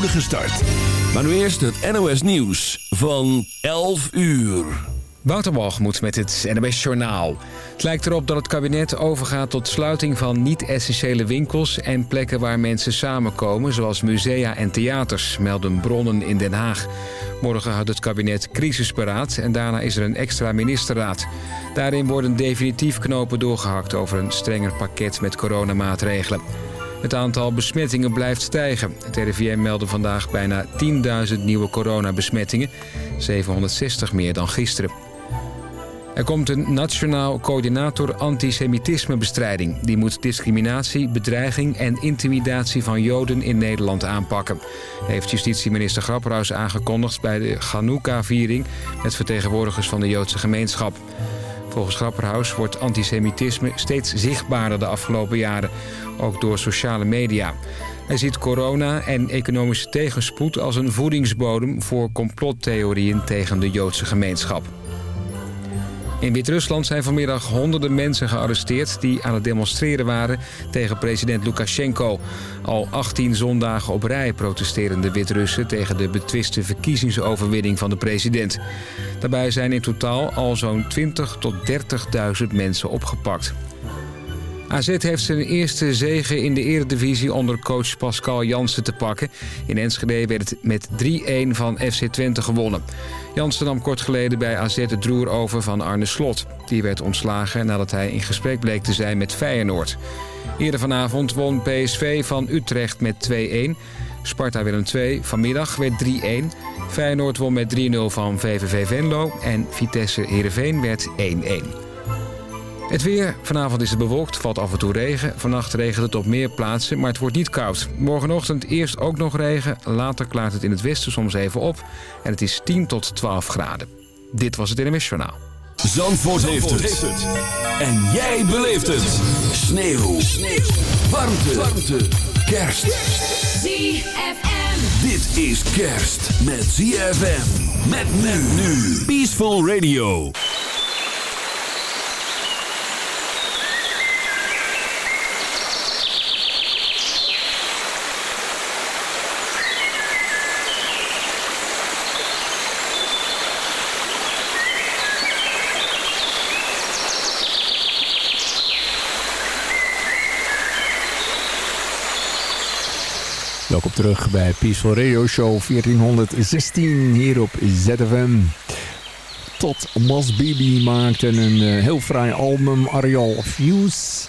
start. Maar nu eerst het NOS Nieuws van 11 uur. Wouter met het NOS Journaal. Het lijkt erop dat het kabinet overgaat tot sluiting van niet-essentiële winkels... en plekken waar mensen samenkomen, zoals musea en theaters... melden bronnen in Den Haag. Morgen houdt het kabinet crisisberaad en daarna is er een extra ministerraad. Daarin worden definitief knopen doorgehakt over een strenger pakket met coronamaatregelen. Het aantal besmettingen blijft stijgen. Het RIVM meldde vandaag bijna 10.000 nieuwe coronabesmettingen. 760 meer dan gisteren. Er komt een nationaal coördinator antisemitismebestrijding. Die moet discriminatie, bedreiging en intimidatie van Joden in Nederland aanpakken. Heeft justitieminister Grapperhaus aangekondigd bij de Chanukka-viering... met vertegenwoordigers van de Joodse gemeenschap. Volgens Grapperhaus wordt antisemitisme steeds zichtbaarder de afgelopen jaren. Ook door sociale media. Hij ziet corona en economische tegenspoed als een voedingsbodem... voor complottheorieën tegen de Joodse gemeenschap. In Wit-Rusland zijn vanmiddag honderden mensen gearresteerd... die aan het demonstreren waren tegen president Lukashenko. Al 18 zondagen op rij protesteren de Wit-Russen... tegen de betwiste verkiezingsoverwinning van de president. Daarbij zijn in totaal al zo'n 20 tot 30.000 mensen opgepakt. AZ heeft zijn eerste zege in de eredivisie onder coach Pascal Jansen te pakken. In Enschede werd het met 3-1 van FC Twente gewonnen. Jansen nam kort geleden bij AZ het droer over van Arne Slot. Die werd ontslagen nadat hij in gesprek bleek te zijn met Feyenoord. Eerder vanavond won PSV van Utrecht met 2-1. Sparta Willem 2 vanmiddag werd 3-1. Feyenoord won met 3-0 van VVV Venlo en Vitesse Heerenveen werd 1-1. Het weer. Vanavond is het bewolkt, valt af en toe regen. Vannacht regent het op meer plaatsen, maar het wordt niet koud. Morgenochtend eerst ook nog regen. Later klaart het in het westen soms even op. En het is 10 tot 12 graden. Dit was het NMS Journaal. Zandvoort, heeft, het. En jij beleeft het. Sneeuw. Sneeuw. Warmte. Warmte. Kerst. ZFM. Dit is kerst met ZFM. Met men nu. Peaceful Radio. Terug bij Peaceful Radio Show 1416 hier op ZFM. Tot Mas Bibi maakte een uh, heel fraai album, Arial Views.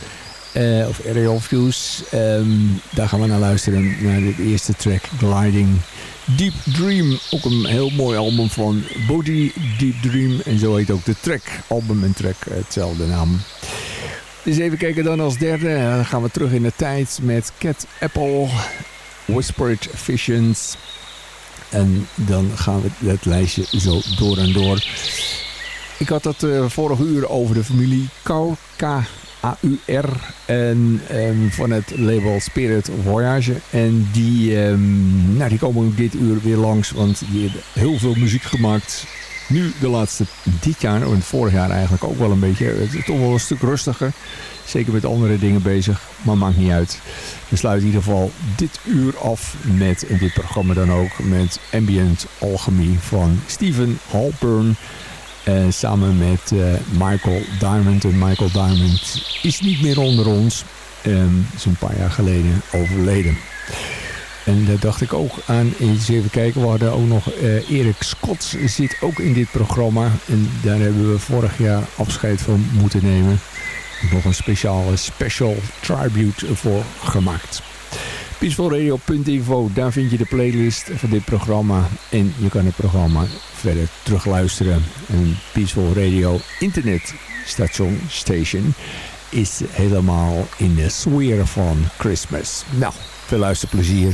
Uh, of Arial Views. Um, daar gaan we naar luisteren, naar de eerste track, Gliding. Deep Dream, ook een heel mooi album van Body Deep Dream. En zo heet ook de track, album en track, hetzelfde naam. Dus even kijken dan als derde. Dan gaan we terug in de tijd met Cat Apple. Whispered Visions. En dan gaan we het lijstje zo door en door. Ik had het uh, vorige uur over de familie Kaur, K-A-U-R. En um, van het label Spirit Voyage. En die, um, nou, die komen dit uur weer langs. Want die hebben heel veel muziek gemaakt. Nu de laatste dit jaar, en vorig jaar eigenlijk ook wel een beetje. Het is toch wel een stuk rustiger. Zeker met andere dingen bezig, maar maakt niet uit. We sluiten in ieder geval dit uur af met, dit programma dan ook, met Ambient Alchemy van Steven Halpern. Uh, samen met uh, Michael Diamond. En Michael Diamond is niet meer onder ons. Um, is een paar jaar geleden overleden. En daar dacht ik ook aan, eens even kijken, we hadden ook nog uh, Erik Scott zit ook in dit programma. En daar hebben we vorig jaar afscheid van moeten nemen nog een speciale special tribute voor gemaakt. Peacefulradio.info, daar vind je de playlist van dit programma. En je kan het programma verder terugluisteren. En Peaceful Radio Internet Station Station is helemaal in de sfeer van Christmas. Nou, veel luisterplezier.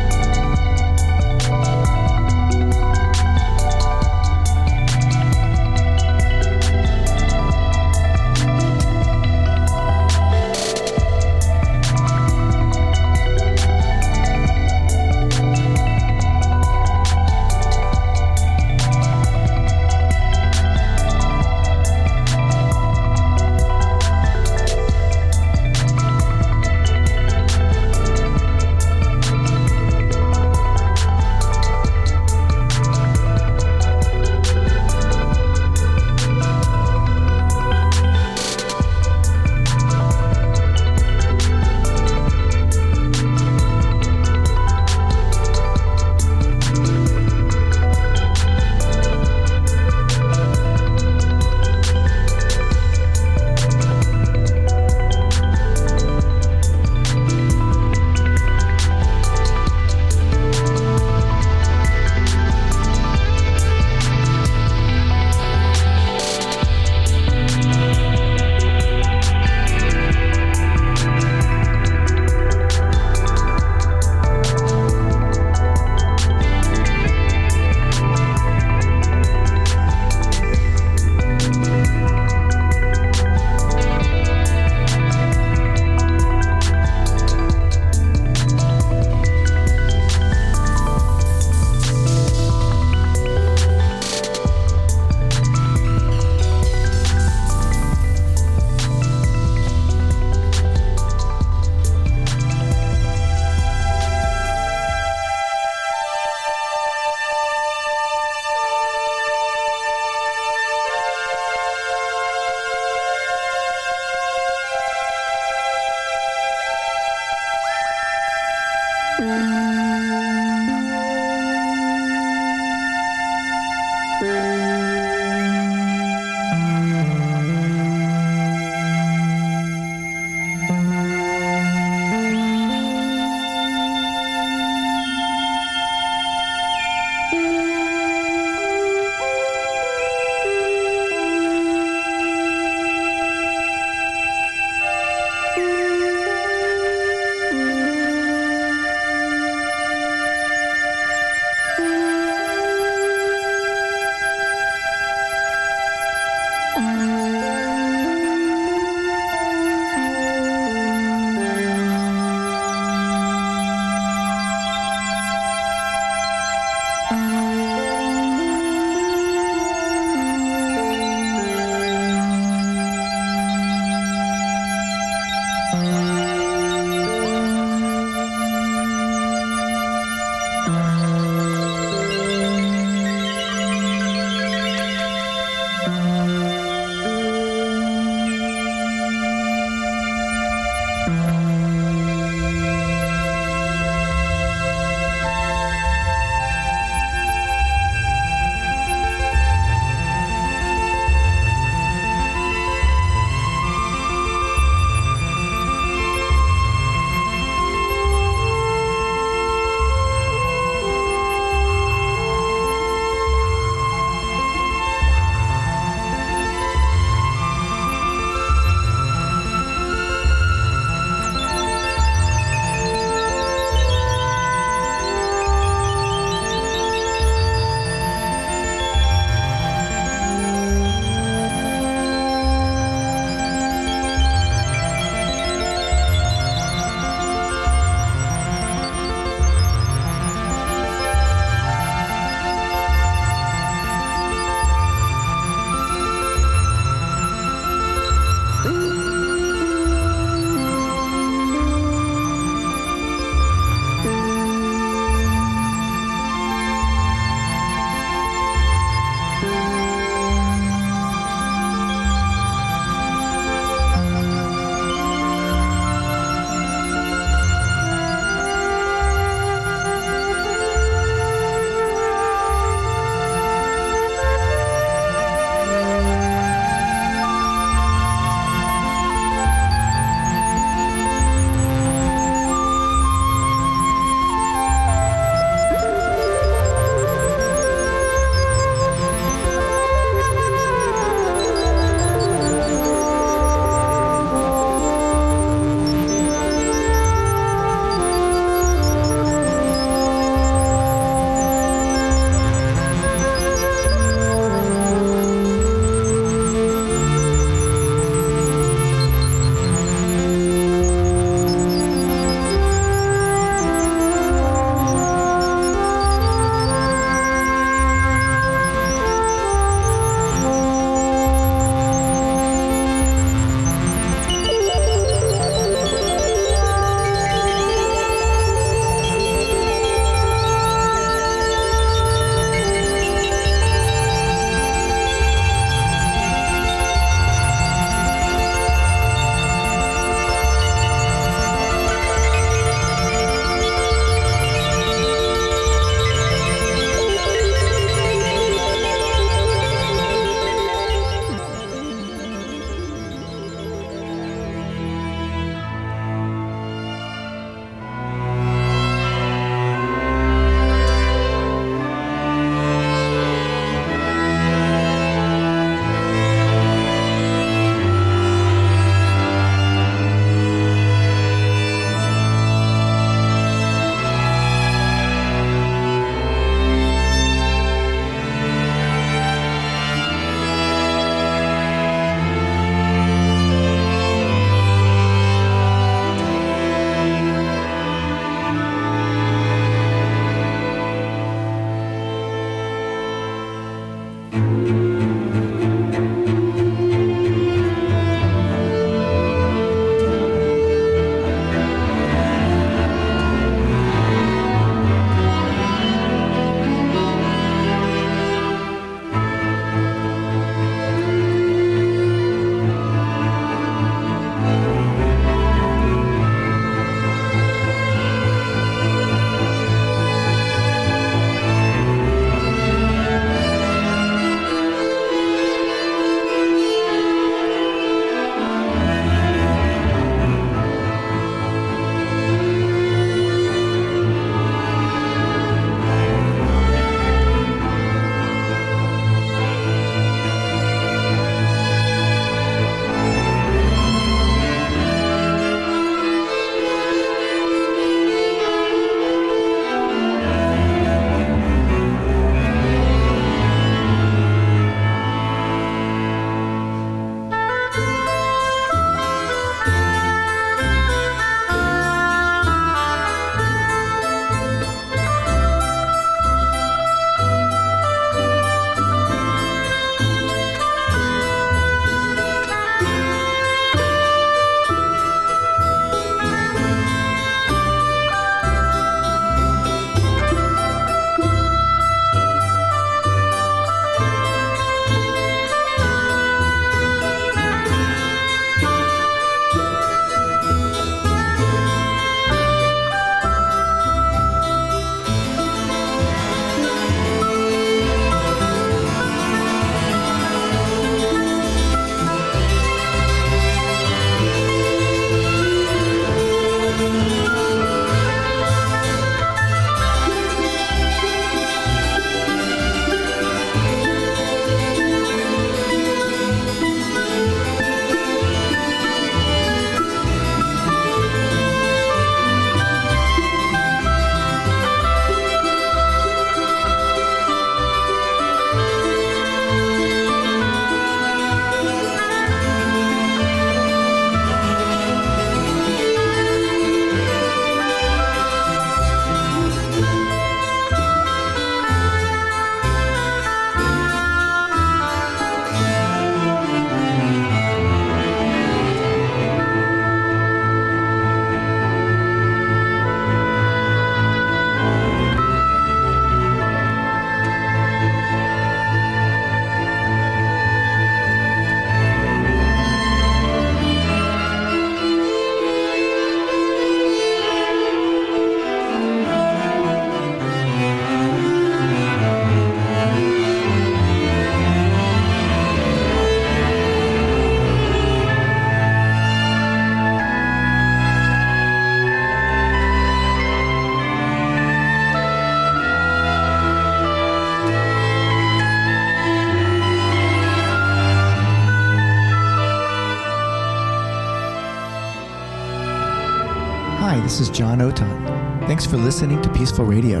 This is John Otot. Thanks for listening to Peaceful Radio.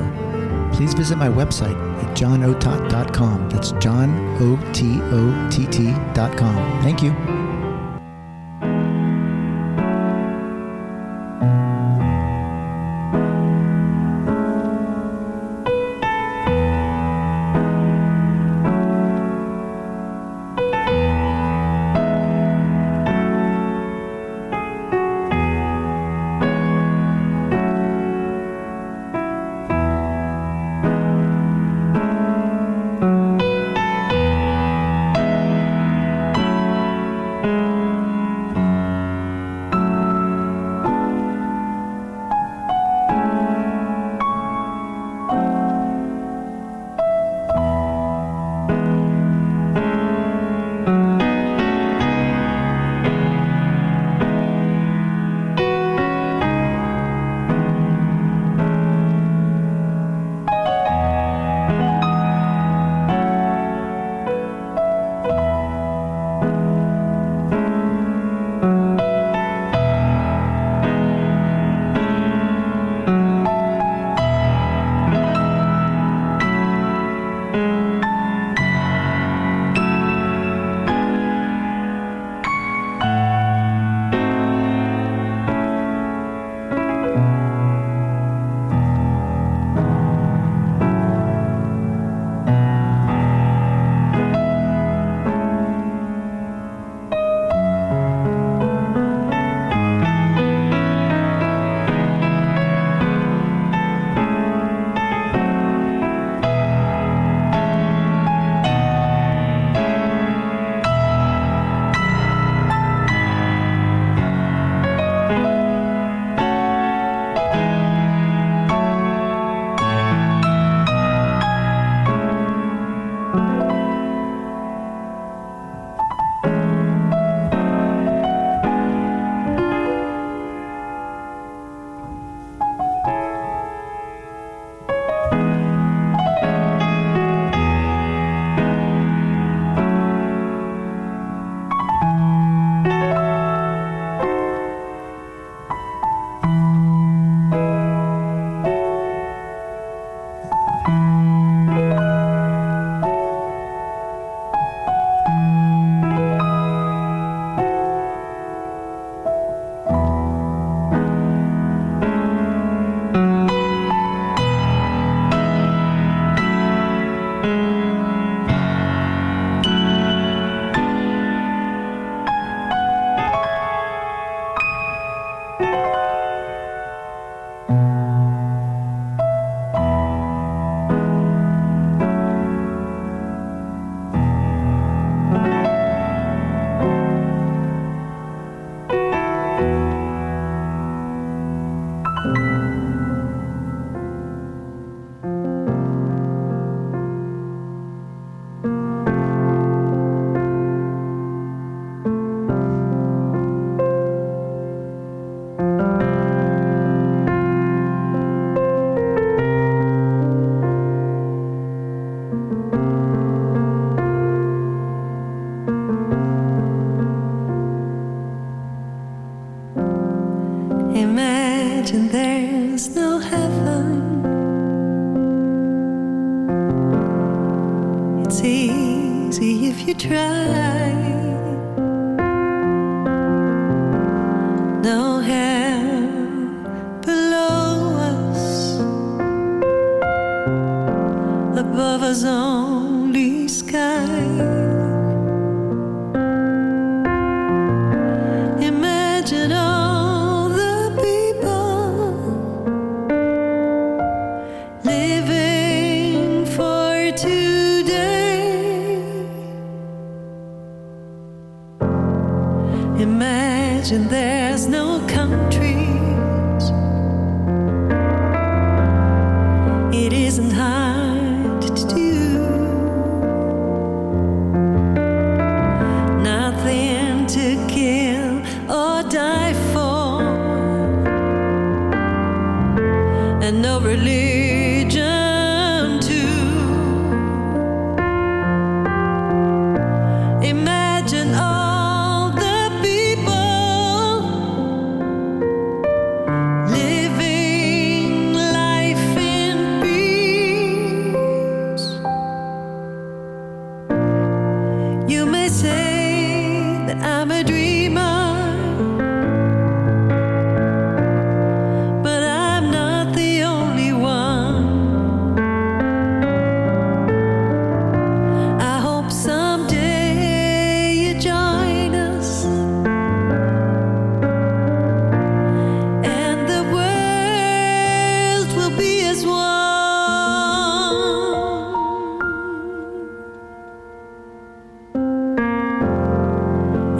Please visit my website at johnotot.com. That's John O T O T T.com. Thank you. try.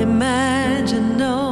Imagine no.